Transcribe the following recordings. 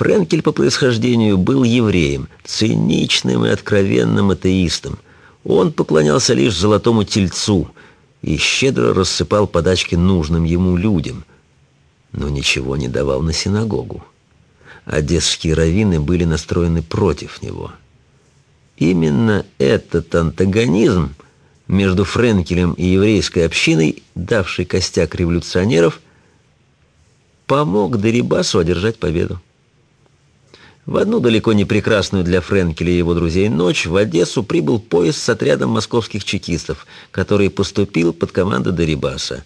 Френкель по происхождению был евреем, циничным и откровенным атеистом. Он поклонялся лишь золотому тельцу и щедро рассыпал подачки нужным ему людям, но ничего не давал на синагогу. Одесские раввины были настроены против него. Именно этот антагонизм между Френкелем и еврейской общиной, давший костяк революционеров, помог Дерибасу одержать победу. В одну далеко не прекрасную для Френкеля и его друзей ночь в Одессу прибыл поезд с отрядом московских чекистов, который поступил под команду Дерибаса.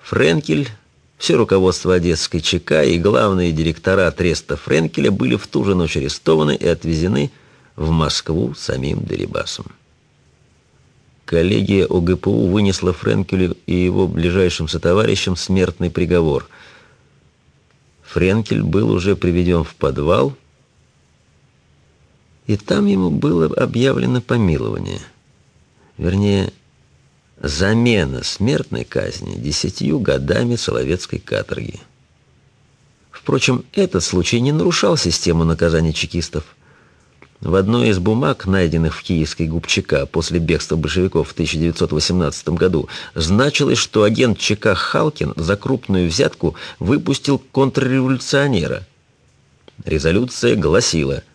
Френкель, все руководство Одесской ЧК и главные директора Треста Френкеля были в ту же ночь арестованы и отвезены в Москву самим Дерибасом. Коллегия ОГПУ вынесла Френкелю и его ближайшим сотоварищам смертный приговор. Френкель был уже приведен в подвал – и там ему было объявлено помилование. Вернее, замена смертной казни десятью годами Соловецкой каторги. Впрочем, этот случай не нарушал систему наказания чекистов. В одной из бумаг, найденных в киевской губчака после бегства большевиков в 1918 году, значилось, что агент ЧК Халкин за крупную взятку выпустил контрреволюционера. Резолюция гласила –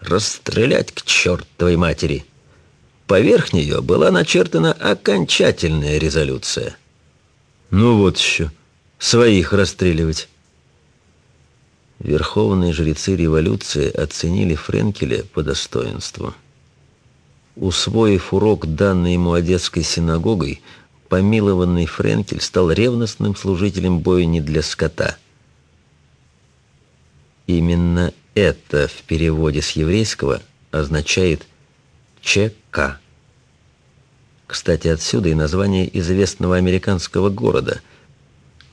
расстрелять к чертовой матери. Поверх нее была начертана окончательная резолюция. Ну вот еще, своих расстреливать. Верховные жрецы революции оценили Френкеля по достоинству. Усвоив урок, данный ему Одесской синагогой, помилованный Френкель стал ревностным служителем бойни для скота. Именно это в переводе с еврейского означает ЧК. Кстати, отсюда и название известного американского города,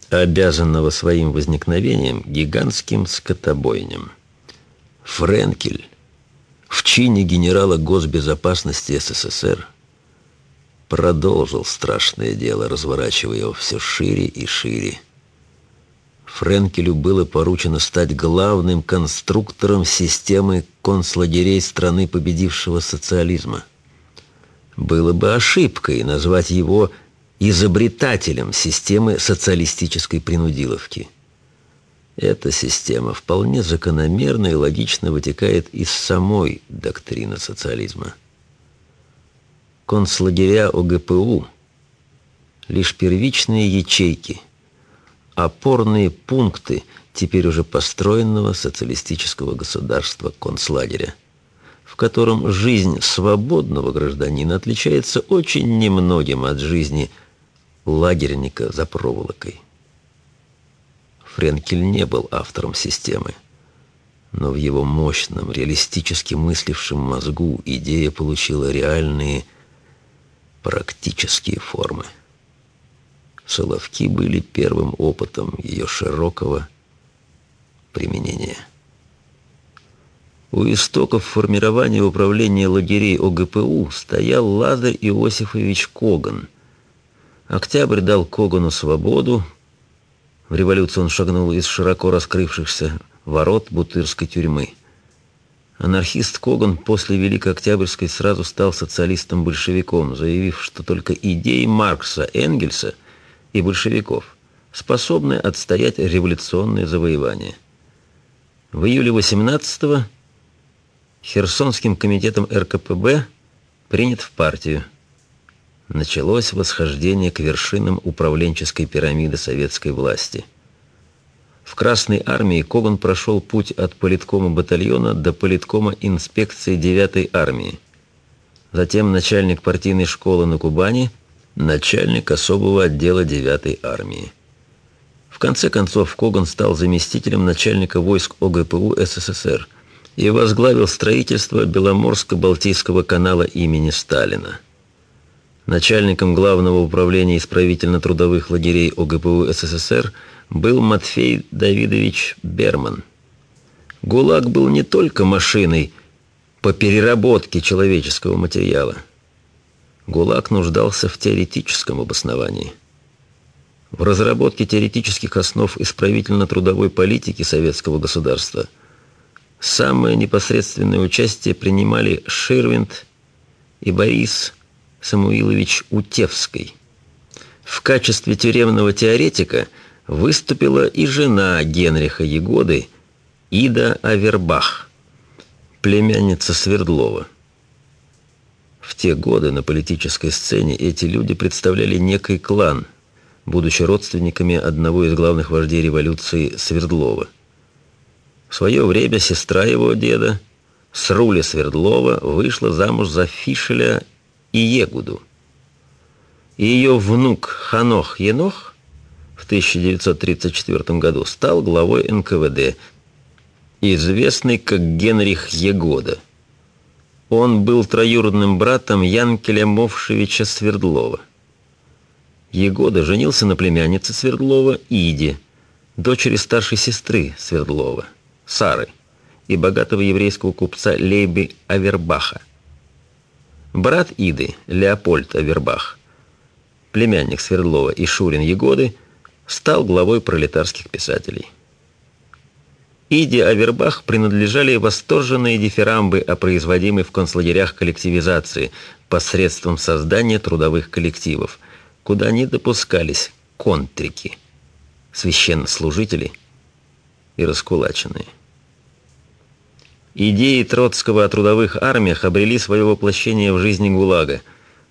обязанного своим возникновением гигантским скотобойням. Френкель в чине генерала госбезопасности СССР продолжил страшное дело, разворачивая его все шире и шире. Френкелю было поручено стать главным конструктором системы концлагерей страны победившего социализма. Было бы ошибкой назвать его изобретателем системы социалистической принудиловки. Эта система вполне закономерно и логично вытекает из самой доктрины социализма. Концлагеря ОГПУ – лишь первичные ячейки – опорные пункты теперь уже построенного социалистического государства концлагеря, в котором жизнь свободного гражданина отличается очень немногим от жизни лагерника за проволокой. Френкель не был автором системы, но в его мощном, реалистически мыслившем мозгу идея получила реальные практические формы. Соловки были первым опытом ее широкого применения. У истоков формирования управления лагерей ОГПУ стоял Лазарь Иосифович Коган. Октябрь дал Когану свободу. В революцию он шагнул из широко раскрывшихся ворот Бутырской тюрьмы. Анархист Коган после Великой Октябрьской сразу стал социалистом-большевиком, заявив, что только идеи Маркса, Энгельса – и большевиков, способны отстоять революционные завоевания. В июле 18-го Херсонским комитетом РКПБ принят в партию. Началось восхождение к вершинам управленческой пирамиды советской власти. В Красной армии Коган прошел путь от политкома батальона до политкома инспекции 9-й армии. Затем начальник партийной школы на Кубани – начальник особого отдела 9-й армии. В конце концов, Коган стал заместителем начальника войск ОГПУ СССР и возглавил строительство Беломорско-Балтийского канала имени Сталина. Начальником главного управления исправительно-трудовых лагерей ОГПУ СССР был Матфей Давидович Берман. ГУЛАГ был не только машиной по переработке человеческого материала – ГУЛАГ нуждался в теоретическом обосновании. В разработке теоретических основ исправительно-трудовой политики советского государства самое непосредственное участие принимали Ширвинд и Борис Самуилович Утевский. В качестве тюремного теоретика выступила и жена Генриха Егоды Ида Авербах, племянница Свердлова. В те годы на политической сцене эти люди представляли некий клан, будучи родственниками одного из главных вождей революции Свердлова. В свое время сестра его деда, Сруля Свердлова, вышла замуж за Фишеля и Егуду. И ее внук Ханох Енох в 1934 году стал главой НКВД, известный как Генрих Егода – он был троюродным братом Янкеля Мовшевича Свердлова. Егода женился на племяннице Свердлова Иде, дочери старшей сестры Свердлова, Сары, и богатого еврейского купца Лейби Авербаха. Брат Иды, Леопольд Авербах, племянник Свердлова и Шурин Егоды, стал главой пролетарских писателей. Иде Авербах принадлежали восторженные дифирамбы о производимой в концлагерях коллективизации посредством создания трудовых коллективов, куда не допускались контрики, священнослужители и раскулаченные. Идеи Троцкого о трудовых армиях обрели свое воплощение в жизни ГУЛАГа.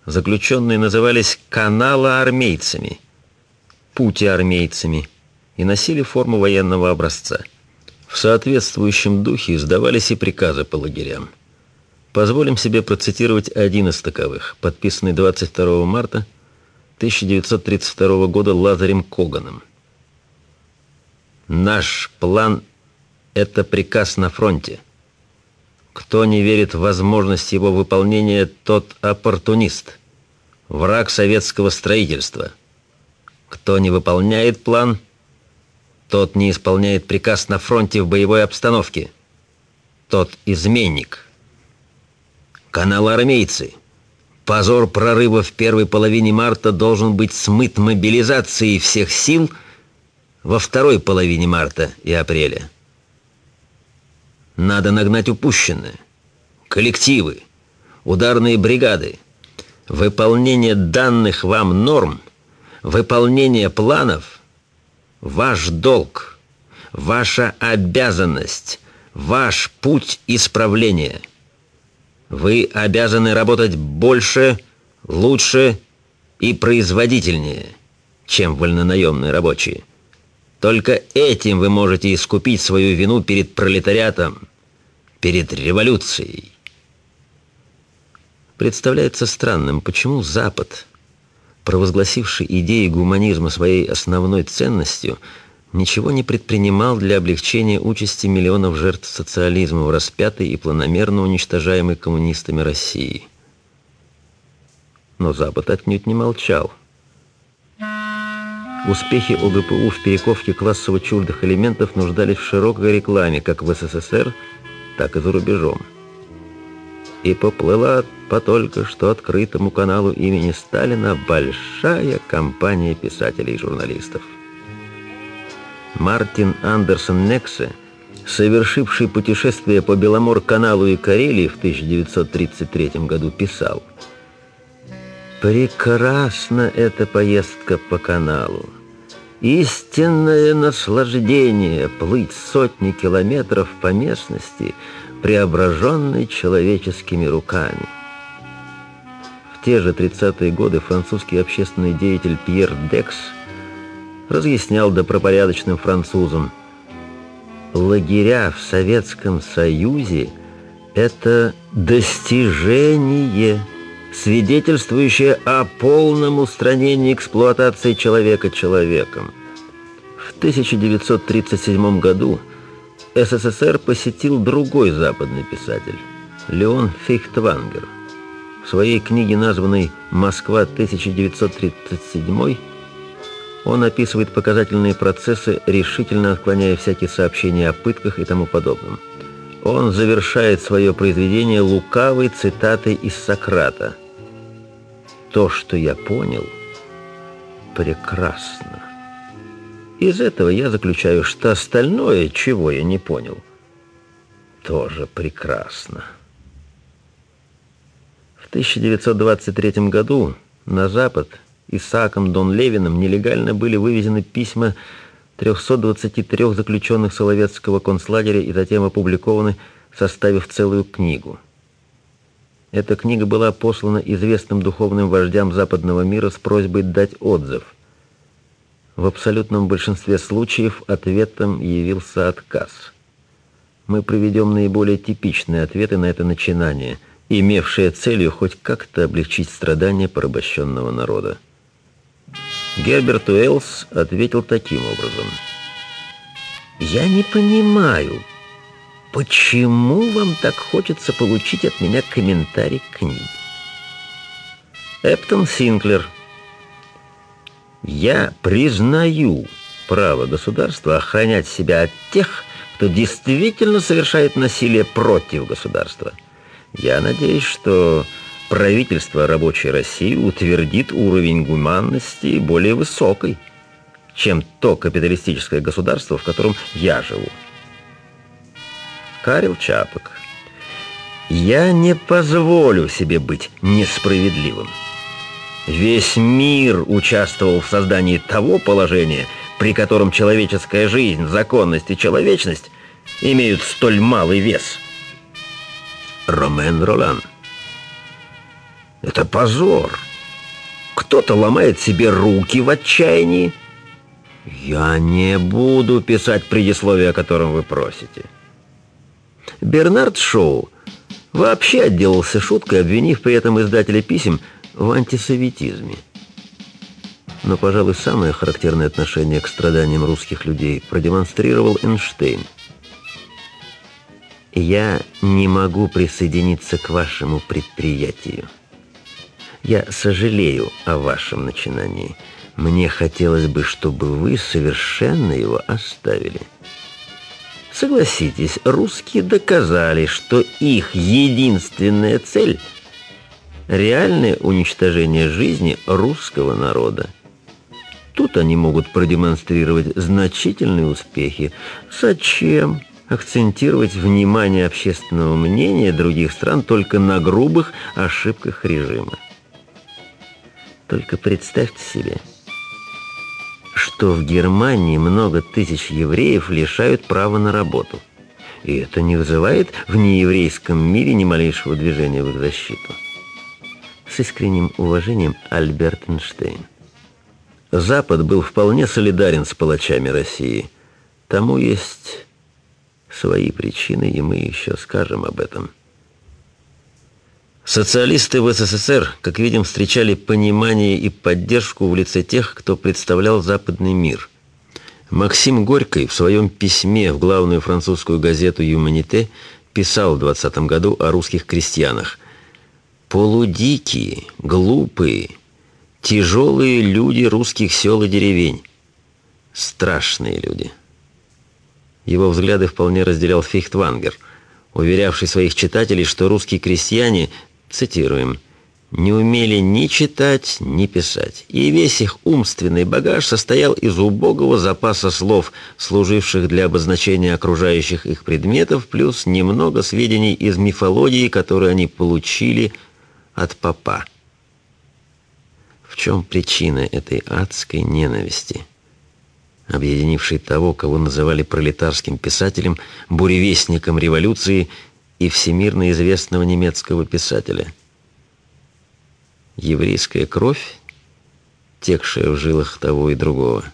Заключенные назывались каналоармейцами, путиармейцами и носили форму военного образца – в соответствующем духе издавались и приказы по лагерям. Позволим себе процитировать один из таковых, подписанный 22 марта 1932 года Лазарем Коганом. «Наш план – это приказ на фронте. Кто не верит в возможность его выполнения, тот оппортунист, враг советского строительства. Кто не выполняет план – тот не исполняет приказ на фронте в боевой обстановке. Тот изменник. Канал армейцы. Позор прорыва в первой половине марта должен быть смыт мобилизацией всех сил во второй половине марта и апреля. Надо нагнать упущенное. Коллективы, ударные бригады, выполнение данных вам норм, выполнение планов – Ваш долг, ваша обязанность, ваш путь исправления. Вы обязаны работать больше, лучше и производительнее, чем вольнонаемные рабочие. Только этим вы можете искупить свою вину перед пролетариатом, перед революцией. Представляется странным, почему Запад – провозгласивший идеи гуманизма своей основной ценностью, ничего не предпринимал для облегчения участи миллионов жертв социализма в распятой и планомерно уничтожаемой коммунистами России. Но Запад отнюдь не молчал. Успехи ОГПУ в перековке классово чуждых элементов нуждались в широкой рекламе как в СССР, так и за рубежом и поплыла по только что открытому каналу имени Сталина большая компания писателей и журналистов. Мартин Андерсон Нексе, совершивший путешествие по Беломор-каналу и Карелии в 1933 году, писал «Прекрасна эта поездка по каналу. Истинное наслаждение плыть сотни километров по местности – преображенный человеческими руками. В те же 30-е годы французский общественный деятель Пьер Декс разъяснял добропорядочным французам, лагеря в Советском Союзе – это достижение, свидетельствующее о полном устранении эксплуатации человека человеком. В 1937 году – СССР посетил другой западный писатель – Леон Фейхтвангер. В своей книге, названной «Москва 1937», он описывает показательные процессы, решительно отклоняя всякие сообщения о пытках и тому подобном. Он завершает свое произведение лукавой цитатой из Сократа. «То, что я понял, прекрасно». Из этого я заключаю, что остальное, чего я не понял, тоже прекрасно. В 1923 году на Запад Исааком Дон Левиным нелегально были вывезены письма 323 заключенных Соловецкого концлагеря и затем опубликованы, составив целую книгу. Эта книга была послана известным духовным вождям западного мира с просьбой дать отзыв. В абсолютном большинстве случаев ответом явился отказ. Мы приведем наиболее типичные ответы на это начинание, имевшие целью хоть как-то облегчить страдания порабощенного народа. Герберт Уэллс ответил таким образом. «Я не понимаю, почему вам так хочется получить от меня комментарий к книге?» Эптон Синклер. «Я признаю право государства охранять себя от тех, кто действительно совершает насилие против государства. Я надеюсь, что правительство рабочей России утвердит уровень гуманности более высокий, чем то капиталистическое государство, в котором я живу. Карел Чапок. Я не позволю себе быть несправедливым. Весь мир участвовал в создании того положения, при котором человеческая жизнь, законность и человечность имеют столь малый вес. Ромен Ролан. Это позор. Кто-то ломает себе руки в отчаянии. Я не буду писать предисловие, о котором вы просите. Бернард Шоу вообще отделался шуткой, обвинив при этом издателя писем в антисоветизме. Но, пожалуй, самое характерное отношение к страданиям русских людей продемонстрировал Эйнштейн. «Я не могу присоединиться к вашему предприятию». Я сожалею о вашем начинании. Мне хотелось бы, чтобы вы совершенно его оставили. Согласитесь, русские доказали, что их единственная цель – реальное уничтожение жизни русского народа. Тут они могут продемонстрировать значительные успехи. Зачем акцентировать внимание общественного мнения других стран только на грубых ошибках режима? Только представьте себе, что в Германии много тысяч евреев лишают права на работу. И это не вызывает в нееврейском мире ни малейшего движения в их защиту. С искренним уважением Альберт Эйнштейн. Запад был вполне солидарен с палачами России. Тому есть свои причины, и мы еще скажем об этом. Социалисты в СССР, как видим, встречали понимание и поддержку в лице тех, кто представлял западный мир. Максим Горький в своем письме в главную французскую газету «Юманите» писал в 20 году о русских крестьянах. «Полудикие, глупые, тяжелые люди русских сел и деревень. Страшные люди». Его взгляды вполне разделял Фихтвангер, уверявший своих читателей, что русские крестьяне цитируем, не умели ни читать, ни писать, и весь их умственный багаж состоял из убогого запаса слов, служивших для обозначения окружающих их предметов, плюс немного сведений из мифологии, которые они получили от папа. В чем причина этой адской ненависти, объединившей того, кого называли пролетарским писателем, буревестником революции и всемирно известного немецкого писателя. Еврейская кровь, текшая в жилах того и другого.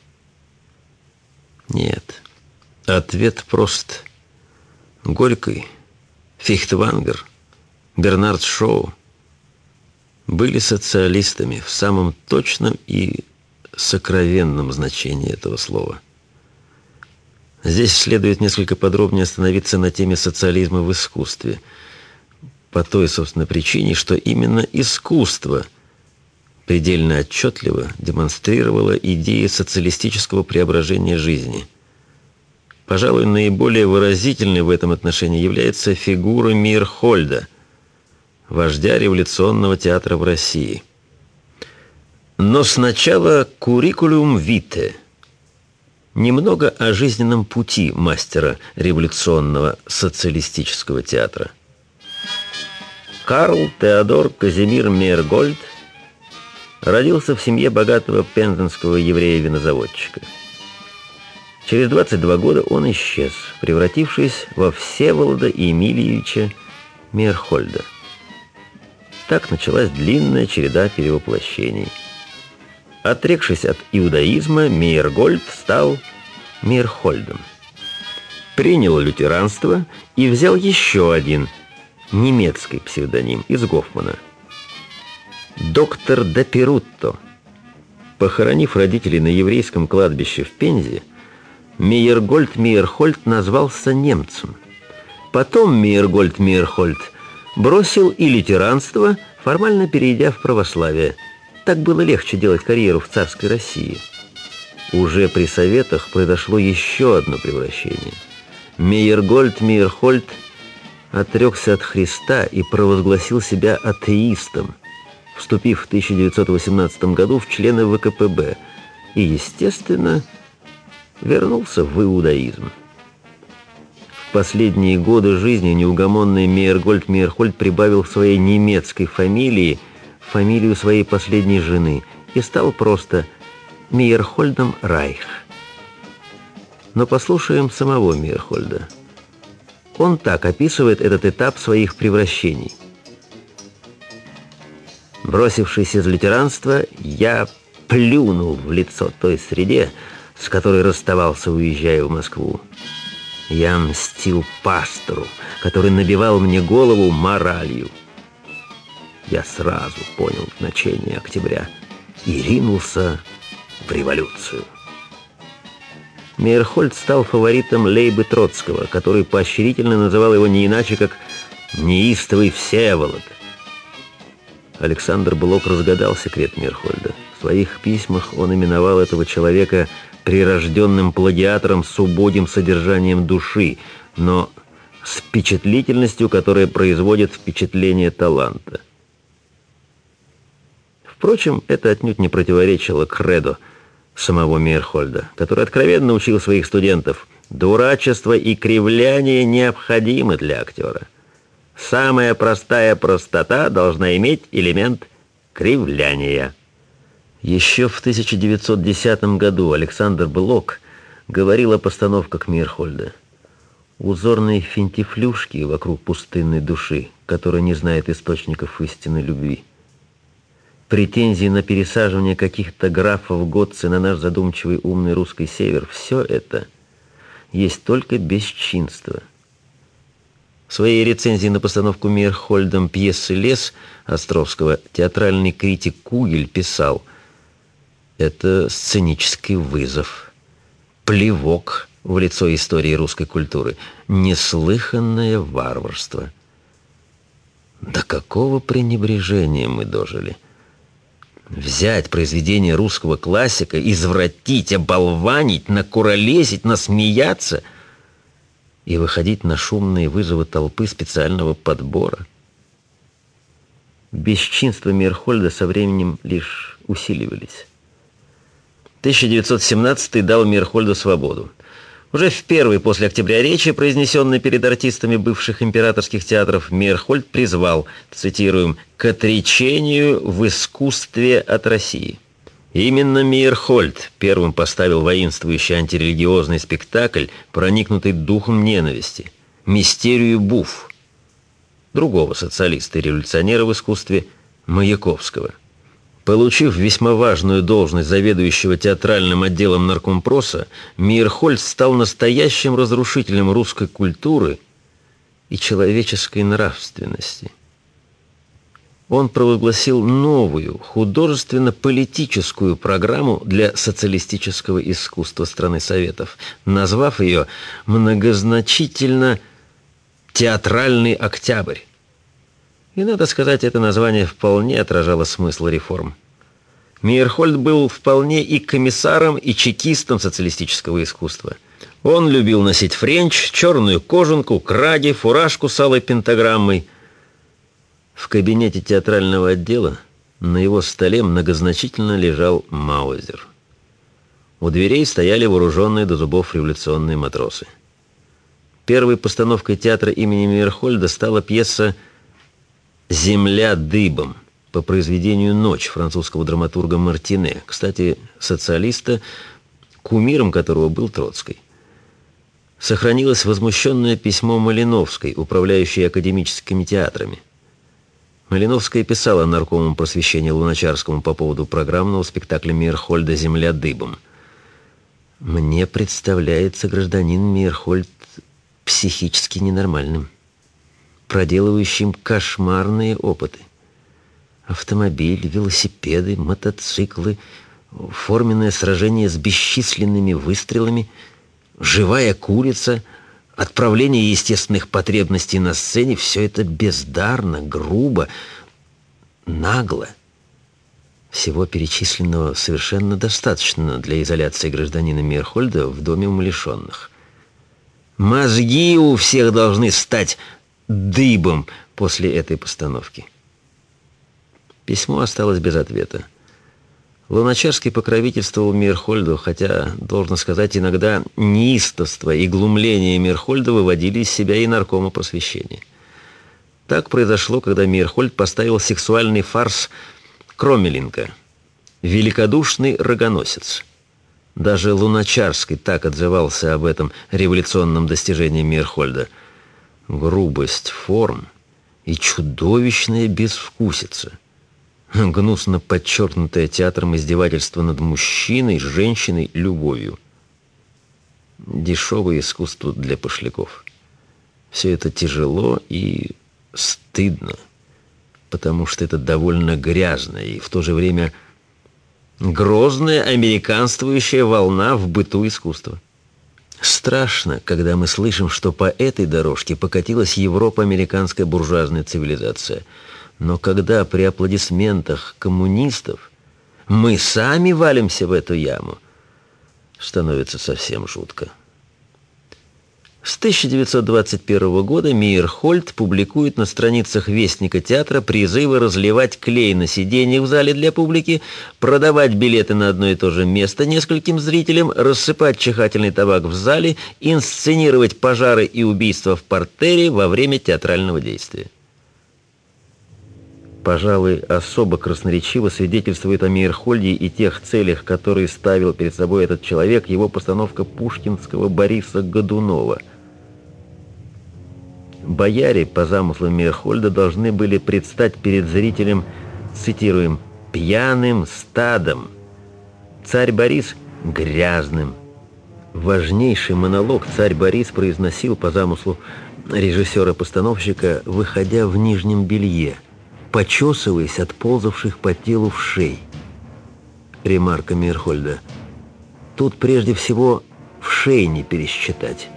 Нет. Ответ прост. Горький, Фихтвангер, Бернард Шоу были социалистами в самом точном и сокровенном значении этого слова – Здесь следует несколько подробнее остановиться на теме социализма в искусстве. По той, собственно, причине, что именно искусство предельно отчетливо демонстрировало идеи социалистического преображения жизни. Пожалуй, наиболее выразительной в этом отношении является фигура Мирхольда, вождя революционного театра в России. Но сначала «Куррикулум вите» Немного о жизненном пути мастера революционного социалистического театра. Карл Теодор Казимир Мейергольд родился в семье богатого пензенского еврея-винозаводчика. Через 22 года он исчез, превратившись во Всеволода Емельевича Мейерхольда. Так началась длинная череда перевоплощений. Отрекшись от иудаизма, Мейергольд стал Мейерхольдом. Принял лютеранство и взял еще один немецкий псевдоним из Гофмана – доктор Деперутто. Похоронив родителей на еврейском кладбище в Пензе, Мейергольд Мейерхольд назвался немцем. Потом Мейергольд Мейерхольд бросил и лютеранство, формально перейдя в православие. Так было легче делать карьеру в царской России. Уже при советах произошло еще одно превращение. Мейергольд Мейерхольд отрекся от Христа и провозгласил себя атеистом – вступив в 1918 году в члены ВКПБ и, естественно, вернулся в иудаизм. В последние годы жизни неугомонный Мейергольд Мейерхольд прибавил в своей немецкой фамилии фамилию своей последней жены и стал просто Мейерхольдом Райх. Но послушаем самого Мейерхольда. Он так описывает этот этап своих превращений – Бросившись из лютеранства, я плюнул в лицо той среде, с которой расставался, уезжая в Москву. Я мстил пастору, который набивал мне голову моралью. Я сразу понял значение октября и ринулся в революцию. Мейерхольд стал фаворитом Лейбы Троцкого, который поощрительно называл его не иначе, как «неистовый Всеволод», Александр Блок разгадал секрет Мирхольда. В своих письмах он именовал этого человека прирожденным плагиатором с убогим содержанием души, но с впечатлительностью, которая производит впечатление таланта. Впрочем, это отнюдь не противоречило кредо самого Мейерхольда, который откровенно учил своих студентов «дурачество и кривляние необходимы для актера». Самая простая простота должна иметь элемент кривляния. Еще в 1910 году Александр Блок говорил о постановках Мирхольда. Узорные финтифлюшки вокруг пустынной души, которая не знает источников истинной любви. Претензии на пересаживание каких-то графов Готцы на наш задумчивый умный русский север – все это есть только бесчинство – в своей рецензии на постановку Мейерхольдом пьесы «Лес» Островского театральный критик Кугель писал «Это сценический вызов, плевок в лицо истории русской культуры, неслыханное варварство». До какого пренебрежения мы дожили? Взять произведение русского классика, извратить, оболванить, накуролесить, насмеяться — и выходить на шумные вызовы толпы специального подбора. Бесчинства Мирхольда со временем лишь усиливались. 1917 дал Мирхольду свободу. Уже в первой после октября речи, произнесенной перед артистами бывших императорских театров, Мирхольд призвал, цитируем, «к отречению в искусстве от России». Именно Мейерхольд первым поставил воинствующий антирелигиозный спектакль, проникнутый духом ненависти, «Мистерию Буф», другого социалиста и революционера в искусстве Маяковского. Получив весьма важную должность заведующего театральным отделом наркомпроса, Мейерхольд стал настоящим разрушителем русской культуры и человеческой нравственности он провозгласил новую художественно-политическую программу для социалистического искусства страны Советов, назвав ее многозначительно «Театральный октябрь». И, надо сказать, это название вполне отражало смысл реформ. Мейерхольд был вполне и комиссаром, и чекистом социалистического искусства. Он любил носить френч, черную кожанку, краги, фуражку с алой пентаграммой – в кабинете театрального отдела на его столе многозначительно лежал Маузер. У дверей стояли вооруженные до зубов революционные матросы. Первой постановкой театра имени Мейерхольда стала пьеса «Земля дыбом» по произведению «Ночь» французского драматурга Мартине, кстати, социалиста, кумиром которого был Троцкий. Сохранилось возмущенное письмо Малиновской, управляющей академическими театрами. Малиновская писала наркому просвещения Луначарскому по поводу программного спектакля Мирхольда «Земля дыбом». «Мне представляется гражданин Мирхольд психически ненормальным, проделывающим кошмарные опыты. Автомобиль, велосипеды, мотоциклы, форменное сражение с бесчисленными выстрелами, живая курица — отправление естественных потребностей на сцене, все это бездарно, грубо, нагло. Всего перечисленного совершенно достаточно для изоляции гражданина Мирхольда в доме умалишенных. Мозги у всех должны стать дыбом после этой постановки. Письмо осталось без ответа. Луначарский покровительствовал Мирхольду, хотя, должно сказать, иногда неистовство и глумление Мирхольда выводили из себя и наркома просвещения. Так произошло, когда Мирхольд поставил сексуальный фарс Кромелинка, великодушный рогоносец. Даже Луначарский так отзывался об этом революционном достижении Мирхольда. Грубость форм и чудовищная безвкусица – гнусно подчеркнутое театром издевательство над мужчиной, женщиной, любовью. Дешевое искусство для пошляков. Все это тяжело и стыдно, потому что это довольно грязная и в то же время грозная американствующая волна в быту искусства. Страшно, когда мы слышим, что по этой дорожке покатилась Европа американская буржуазная цивилизация – но когда при аплодисментах коммунистов мы сами валимся в эту яму, становится совсем жутко. С 1921 года Мейерхольд публикует на страницах Вестника театра призывы разливать клей на сиденьях в зале для публики, продавать билеты на одно и то же место нескольким зрителям, рассыпать чихательный табак в зале, инсценировать пожары и убийства в портере во время театрального действия пожалуй, особо красноречиво свидетельствует о Мейерхольде и тех целях, которые ставил перед собой этот человек, его постановка пушкинского Бориса Годунова. Бояре, по замыслу Мейерхольда, должны были предстать перед зрителем, цитируем, «пьяным стадом». Царь Борис — грязным. Важнейший монолог царь Борис произносил по замыслу режиссера-постановщика, выходя в нижнем белье — почесываясь от ползавших по телу вшей. Ремарка Мирхольда. Тут прежде всего вшей не пересчитать.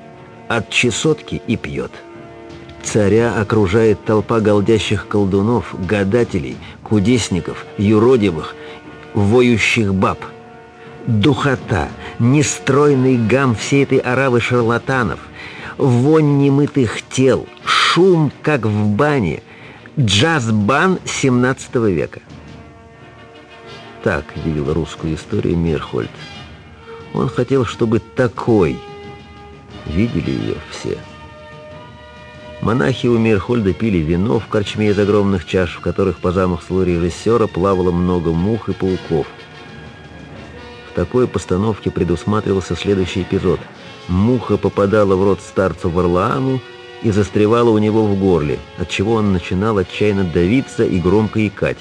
От чесотки и пьет. Царя окружает толпа голдящих колдунов, гадателей, кудесников, юродивых, воющих баб. Духота, нестройный гам всей этой оравы шарлатанов, вонь немытых тел, шум, как в бане — Джаз-бан 17 века. Так видел русскую историю Мирхольд. Он хотел, чтобы такой видели ее все. Монахи у Мирхольда пили вино в корчме из огромных чаш, в которых по замыслу режиссера плавало много мух и пауков. В такой постановке предусматривался следующий эпизод. Муха попадала в рот старцу Варлааму, и застревала у него в горле, отчего он начинал отчаянно давиться и громко икать.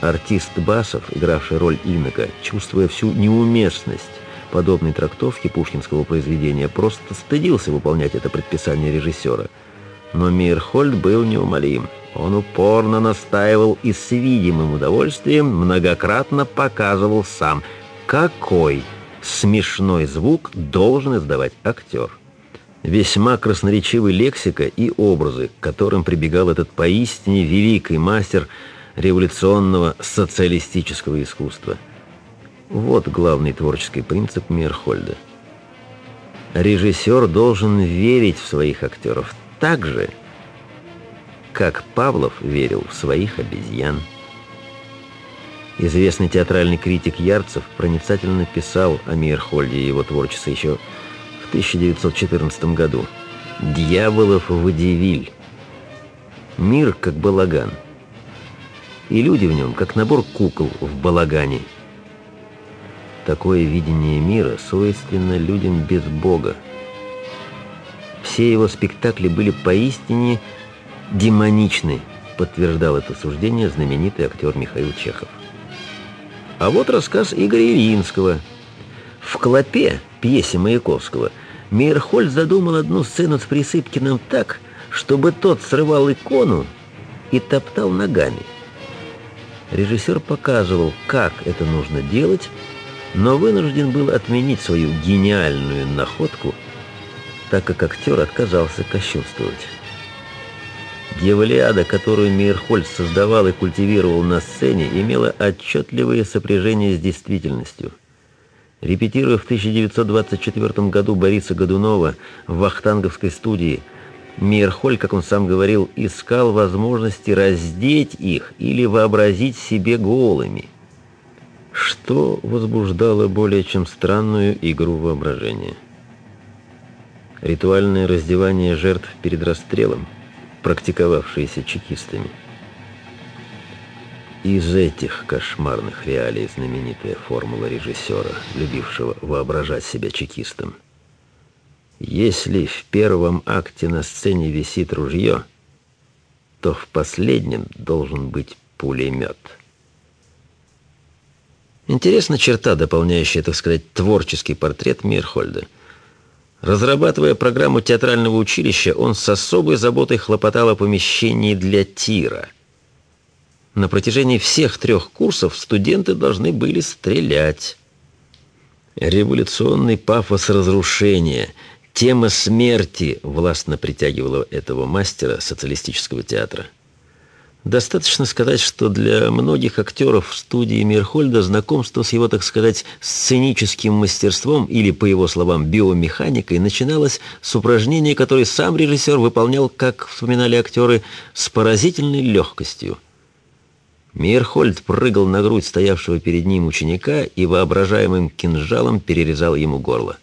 Артист Басов, игравший роль инока, чувствуя всю неуместность подобной трактовки пушкинского произведения, просто стыдился выполнять это предписание режиссера. Но Мейерхольд был неумолим. Он упорно настаивал и с видимым удовольствием многократно показывал сам, какой смешной звук должен издавать актер весьма красноречивой лексика и образы, к которым прибегал этот поистине великий мастер революционного социалистического искусства. Вот главный творческий принцип Мирхольда. Режиссер должен верить в своих актеров так же, как Павлов верил в своих обезьян. Известный театральный критик Ярцев проницательно писал о Мейерхольде и его творчестве еще в 1914 году. «Дьяволов водевиль. Мир как балаган. И люди в нем как набор кукол в балагане. Такое видение мира свойственно людям без Бога. Все его спектакли были поистине демоничны, подтверждал это суждение знаменитый актер Михаил Чехов. А вот рассказ Игоря Ильинского. В «Клопе» пьесе Маяковского Мейерхольд задумал одну сцену с Присыпкиным так, чтобы тот срывал икону и топтал ногами. Режиссер показывал, как это нужно делать, но вынужден был отменить свою гениальную находку, так как актер отказался кощунствовать. Дьяволиада, которую Мейерхольд создавал и культивировал на сцене, имела отчетливое сопряжение с действительностью. Репетируя в 1924 году Бориса Годунова в Вахтанговской студии, Мейерхольд, как он сам говорил, искал возможности раздеть их или вообразить себе голыми, что возбуждало более чем странную игру воображения. Ритуальное раздевание жертв перед расстрелом – практиковавшиеся чекистами. Из этих кошмарных реалий знаменитая формула режиссера, любившего воображать себя чекистом. Если в первом акте на сцене висит ружье, то в последнем должен быть пулемет. Интересна черта, дополняющая, так сказать, творческий портрет Мирхольда – Разрабатывая программу театрального училища, он с особой заботой хлопотал о помещении для тира. На протяжении всех трех курсов студенты должны были стрелять. Революционный пафос разрушения, тема смерти властно притягивала этого мастера социалистического театра. Достаточно сказать, что для многих актеров в студии Мирхольда знакомство с его, так сказать, сценическим мастерством или, по его словам, биомеханикой начиналось с упражнения, которое сам режиссер выполнял, как вспоминали актеры, с поразительной легкостью. Мирхольд прыгал на грудь стоявшего перед ним ученика и воображаемым кинжалом перерезал ему горло.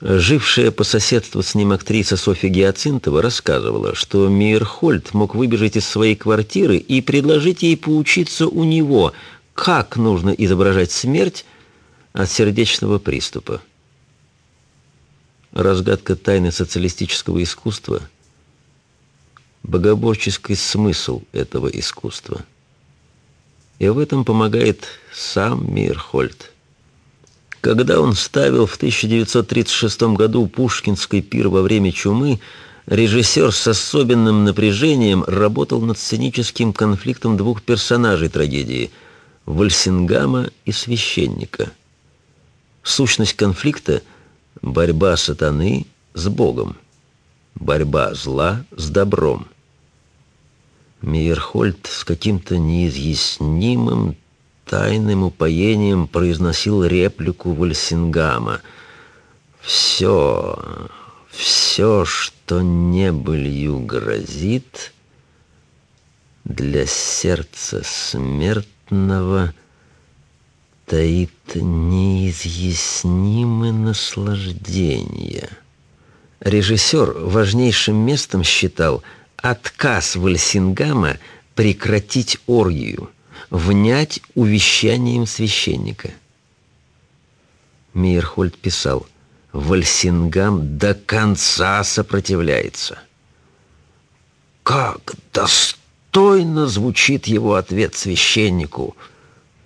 Жившая по соседству с ним актриса Софья Гиацинтова рассказывала, что Мейерхольд мог выбежать из своей квартиры и предложить ей поучиться у него, как нужно изображать смерть от сердечного приступа. Разгадка тайны социалистического искусства – богоборческий смысл этого искусства. И в этом помогает сам Мейерхольд – когда он ставил в 1936 году Пушкинский пир во время чумы, режиссер с особенным напряжением работал над сценическим конфликтом двух персонажей трагедии – Вальсингама и священника. Сущность конфликта – борьба сатаны с Богом, борьба зла с добром. Мейерхольд с каким-то неизъяснимым тайным упоением произносил реплику Вальсингама. «Все, все, что небылью грозит, для сердца смертного таит неизъяснимое наслаждение». Режиссер важнейшим местом считал отказ Вальсингама прекратить оргию – внять увещанием священника. Мейерхольд писал, Вальсингам до конца сопротивляется. Как достойно звучит его ответ священнику,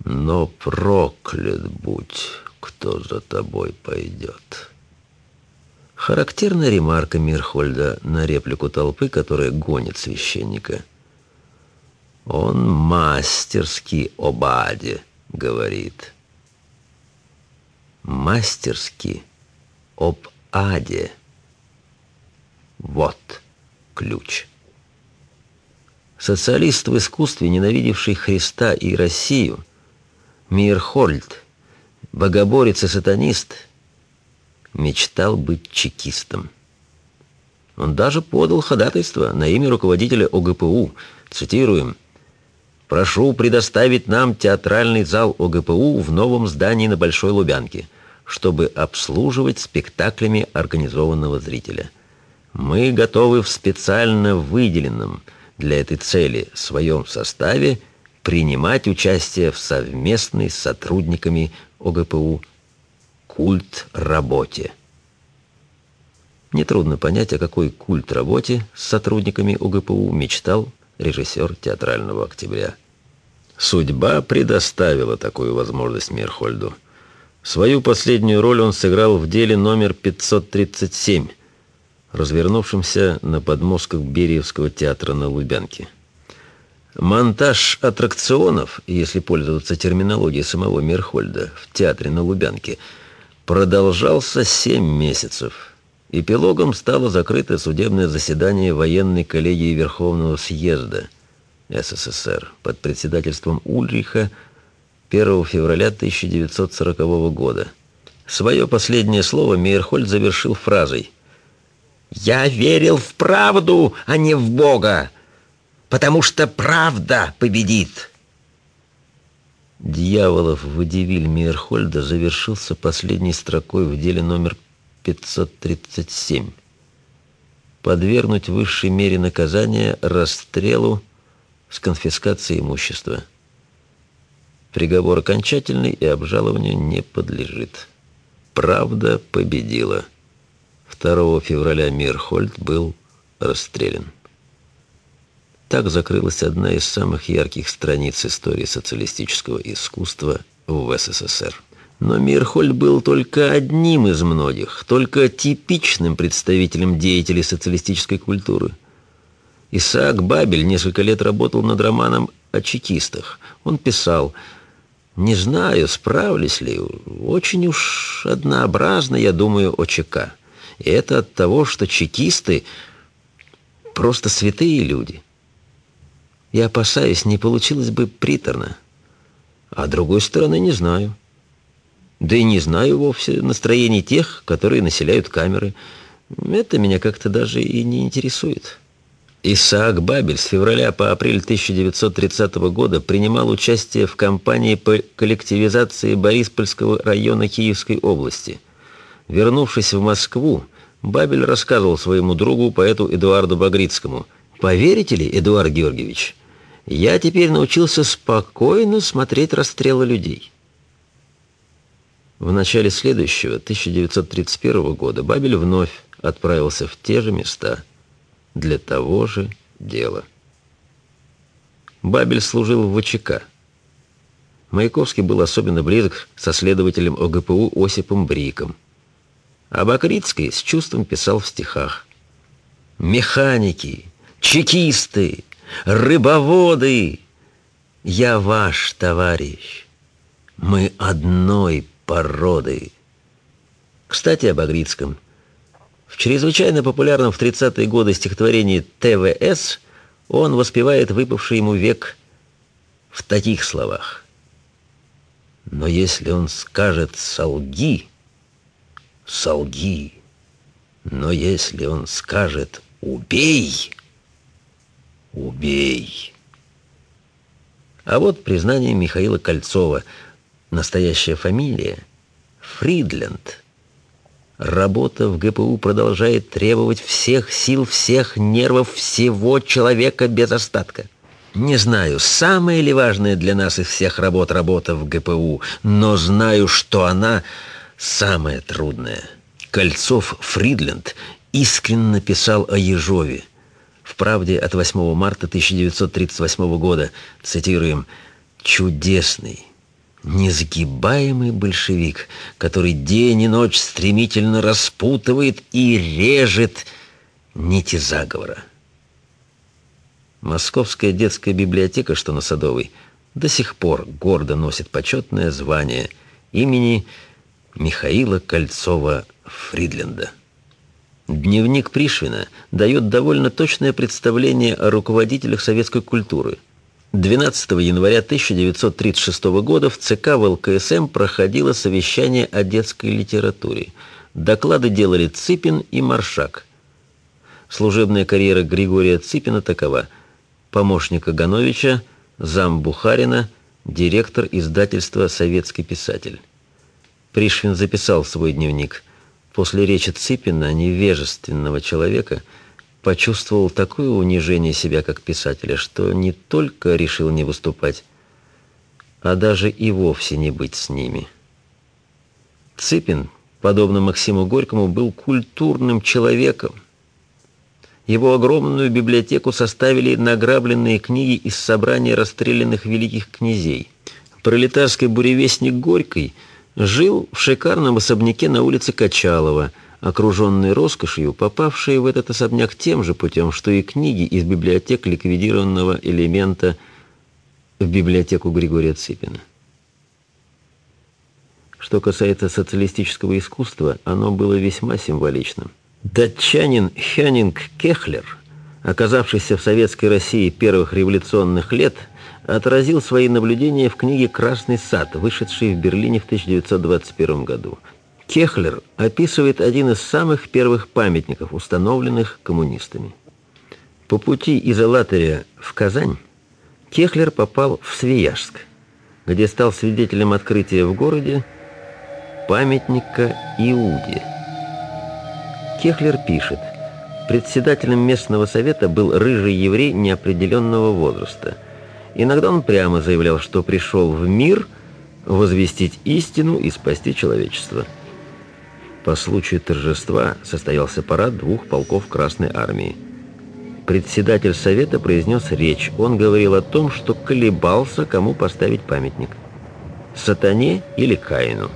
но проклят будь, кто за тобой пойдет. Характерная ремарка Мирхольда на реплику толпы, которая гонит священника – он мастерски об аде говорит. Мастерски об аде. Вот ключ. Социалист в искусстве, ненавидевший Христа и Россию, Мирхольд, богоборец и сатанист, мечтал быть чекистом. Он даже подал ходатайство на имя руководителя ОГПУ, цитируем, Прошу предоставить нам театральный зал ОГПУ в новом здании на Большой Лубянке, чтобы обслуживать спектаклями организованного зрителя. Мы готовы в специально выделенном для этой цели своем составе принимать участие в совместной с сотрудниками ОГПУ культ работе. Нетрудно понять, о какой культ работе с сотрудниками ОГПУ мечтал режиссер театрального «Октября». Судьба предоставила такую возможность Мирхольду. Свою последнюю роль он сыграл в деле номер 537, развернувшемся на подмостках Бериевского театра на Лубянке. Монтаж аттракционов, если пользоваться терминологией самого Мирхольда, в театре на Лубянке, продолжался семь месяцев – Эпилогом стало закрытое судебное заседание военной коллегии Верховного съезда СССР под председательством Ульриха 1 февраля 1940 года. Свое последнее слово Мейерхольд завершил фразой «Я верил в правду, а не в Бога, потому что правда победит». «Дьяволов водевиль Мейерхольда» завершился последней строкой в деле номер 537. Подвергнуть высшей мере наказания расстрелу с конфискацией имущества. Приговор окончательный и обжалованию не подлежит. Правда победила. 2 февраля Мирхольд был расстрелян. Так закрылась одна из самых ярких страниц истории социалистического искусства в СССР. Но Мирхольд был только одним из многих, только типичным представителем деятелей социалистической культуры. Исаак Бабель несколько лет работал над романом о чекистах. Он писал «Не знаю, справлюсь ли, очень уж однообразно, я думаю, о ЧК. И это от того, что чекисты просто святые люди. Я опасаюсь, не получилось бы приторно. А другой стороны не знаю». Да и не знаю вовсе настроений тех, которые населяют камеры. Это меня как-то даже и не интересует. Исаак Бабель с февраля по апрель 1930 года принимал участие в кампании по коллективизации Бориспольского района Киевской области. Вернувшись в Москву, Бабель рассказывал своему другу, поэту Эдуарду Багрицкому, «Поверите ли, Эдуард Георгиевич, я теперь научился спокойно смотреть расстрелы людей». В начале следующего, 1931 года, Бабель вновь отправился в те же места для того же дела. Бабель служил в ВЧК. Маяковский был особенно близок со следователем ОГПУ Осипом Бриком. А Бакрицкий с чувством писал в стихах. «Механики, чекисты, рыбоводы, я ваш товарищ, мы одной породы. Кстати, об Агрицком. В чрезвычайно популярном в 30-е годы стихотворении «ТВС» он воспевает выпавший ему век в таких словах. Но если он скажет «солги», «солги», но если он скажет «убей», «убей». А вот признание Михаила Кольцова – Настоящая фамилия – Фридленд. Работа в ГПУ продолжает требовать всех сил, всех нервов, всего человека без остатка. Не знаю, самая ли важная для нас из всех работ работа в ГПУ, но знаю, что она самая трудная. Кольцов Фридленд искренне написал о Ежове. В «Правде» от 8 марта 1938 года, цитируем, «чудесный, Несгибаемый большевик, который день и ночь стремительно распутывает и режет нити заговора. Московская детская библиотека, что на Садовой, до сих пор гордо носит почетное звание имени Михаила Кольцова-Фридленда. Дневник Пришвина дает довольно точное представление о руководителях советской культуры – 12 января 1936 года в ЦК ВЛКСМ проходило совещание о детской литературе. Доклады делали Ципин и Маршак. Служебная карьера Григория Ципина такова. Помощника Гановича зам Бухарина, директор издательства «Советский писатель». Пришвин записал свой дневник. После речи Ципина, невежественного человека, почувствовал такое унижение себя как писателя, что не только решил не выступать, а даже и вовсе не быть с ними. Ципин, подобно Максиму Горькому, был культурным человеком. Его огромную библиотеку составили награбленные книги из собрания расстрелянных великих князей. Пролетарский буревестник Горький жил в шикарном особняке на улице Качалова, окруженный роскошью, попавший в этот особняк тем же путем, что и книги из библиотек ликвидированного элемента в библиотеку Григория Цыпина. Что касается социалистического искусства, оно было весьма символичным. Датчанин Хянинг Кехлер, оказавшийся в Советской России первых революционных лет, отразил свои наблюдения в книге «Красный сад», вышедшей в Берлине в 1921 году. Кехлер описывает один из самых первых памятников, установленных коммунистами. По пути из Алатыря в Казань Кехлер попал в Свияжск, где стал свидетелем открытия в городе памятника Иуде. Кехлер пишет, председателем местного совета был рыжий еврей неопределенного возраста. Иногда он прямо заявлял, что пришел в мир возвестить истину и спасти человечество. По случаю торжества состоялся парад двух полков Красной Армии. Председатель совета произнес речь. Он говорил о том, что колебался, кому поставить памятник. Сатане или Каину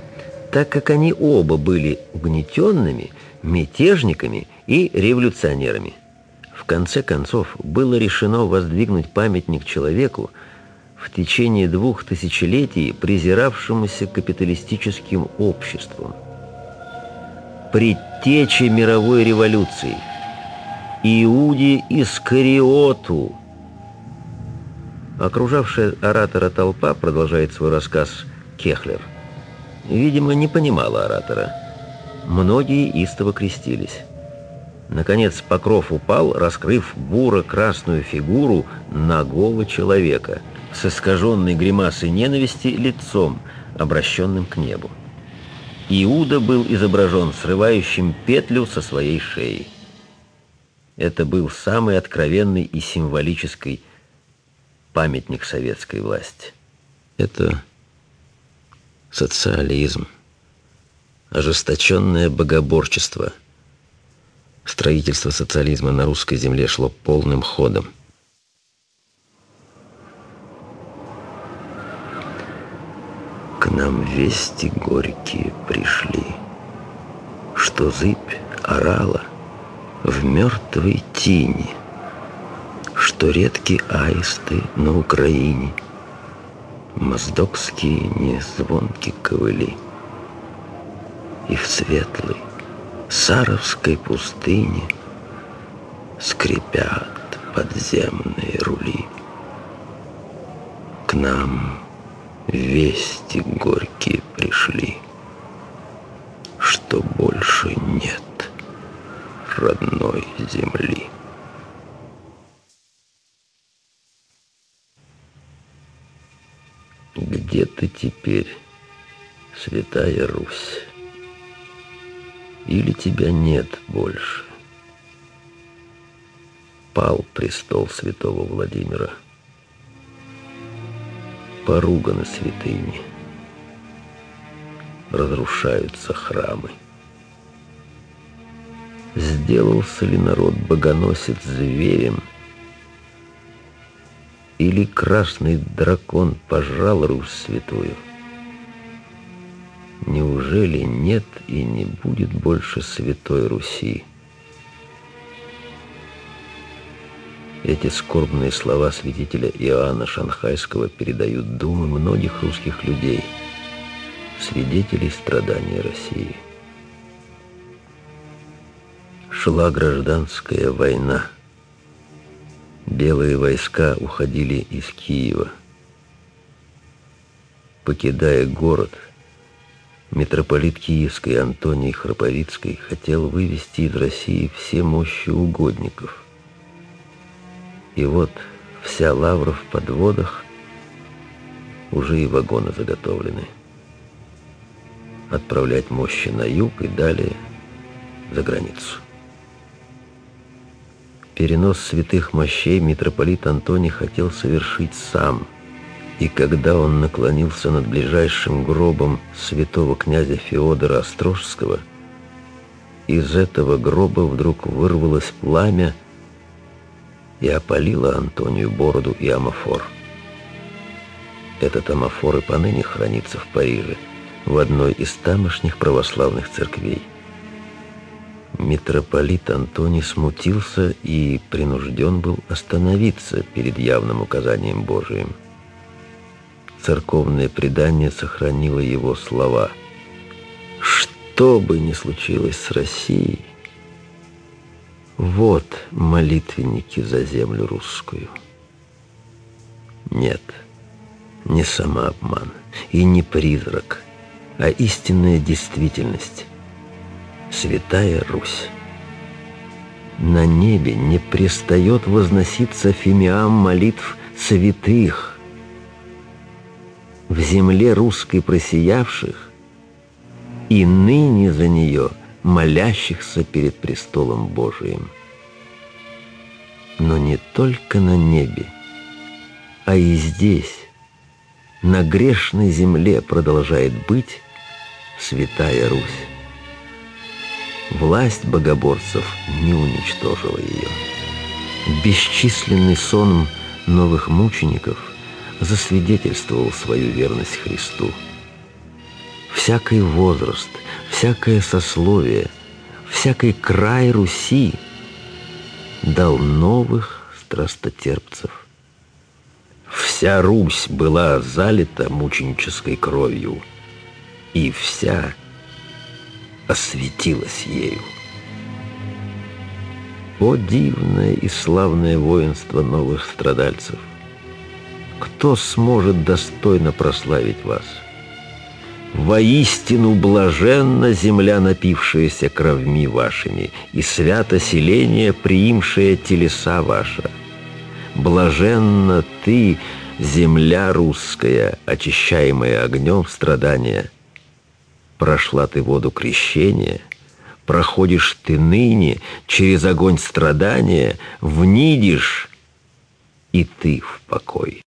так как они оба были угнетенными, мятежниками и революционерами. Конце концов, было решено воздвигнуть памятник человеку, в течение двух тысячелетий презиравшемуся капиталистическим обществом. Предтече мировой революции. Иуде Искариоту. Окружавшая оратора толпа, продолжает свой рассказ Кехлер – видимо, не понимала оратора. Многие истово крестились. Наконец покров упал, раскрыв буро-красную фигуру нагого человека с искаженной гримасой ненависти лицом, обращенным к небу. Иуда был изображен срывающим петлю со своей шеи. Это был самый откровенный и символический памятник советской власти. Это социализм, ожесточенное богоборчество. Строительство социализма на русской земле шло полным ходом. К нам вести горькие пришли, Что зыбь орала в мертвой тени, Что редкие аисты на Украине — Моздокские незвонки ковыли. И в светлой Саровской пустыне Скрипят подземные рули. К нам вести горькие пришли, Что больше нет родной земли. Где ты теперь, святая Русь? Или тебя нет больше? Пал престол святого Владимира. Поруганы святыни. Разрушаются храмы. Сделался ли народ богоносец зверем — или красный дракон пожрал Русь святую? Неужели нет и не будет больше святой Руси? Эти скорбные слова святителя Иоанна Шанхайского передают думы многих русских людей, свидетелей страдания России. Шла гражданская война. Белые войска уходили из Киева. Покидая город, митрополит Киевский Антоний Храповицкий хотел вывести из России все мощи угодников. И вот вся лавра в подводах уже и вагоны заготовлены. Отправлять мощи на юг и далее за границу. Перенос святых мощей митрополит Антоний хотел совершить сам, и когда он наклонился над ближайшим гробом святого князя Феодора Острожского, из этого гроба вдруг вырвалось пламя и опалило Антонию бороду и амофор. Этот амофор и поныне хранится в Париже, в одной из тамошних православных церквей. Митрополит Антоний смутился и принужден был остановиться перед явным указанием Божиим. Церковное предание сохранило его слова. «Что бы ни случилось с Россией, вот молитвенники за землю русскую». Нет, не самообман и не призрак, а истинная действительность – Святая Русь. На небе не пристает возноситься фимиам молитв святых. В земле русской просиявших и ныне за нее молящихся перед престолом Божиим. Но не только на небе, а и здесь, на грешной земле продолжает быть Святая Русь. Власть богоборцев не уничтожила ее. Бесчисленный сон новых мучеников засвидетельствовал свою верность Христу. Всякий возраст, всякое сословие, всякий край Руси дал новых страстотерпцев. Вся Русь была залита мученической кровью, и вся осветилась ею. О дивное и славное воинство новых страдальцев! Кто сможет достойно прославить вас? Воистину блаженна земля, напившаяся кровьми вашими, и свято селение, приимшее телеса ваша. Блаженна ты, земля русская, очищаемая огнем страдания, Прошла ты воду крещения, проходишь ты ныне через огонь страдания, внидишь и ты в покой.